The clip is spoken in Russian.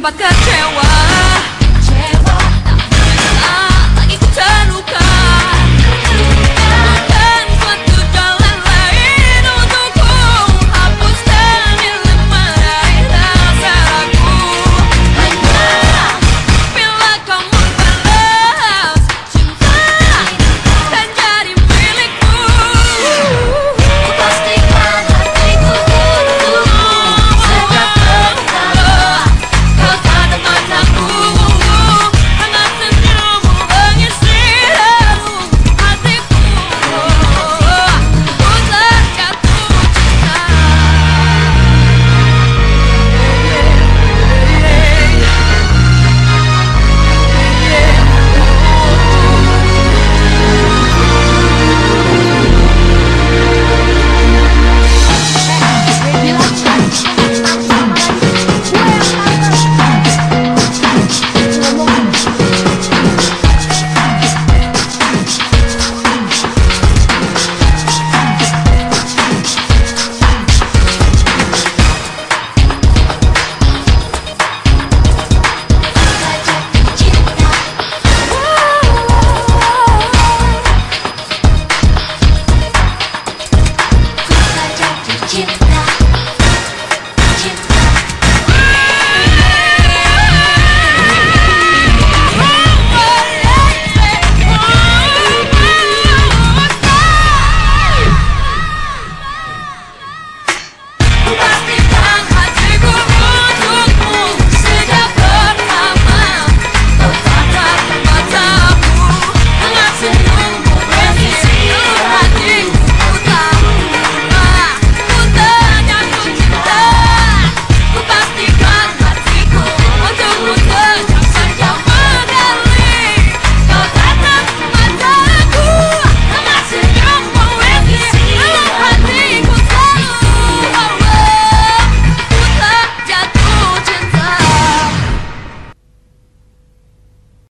пока...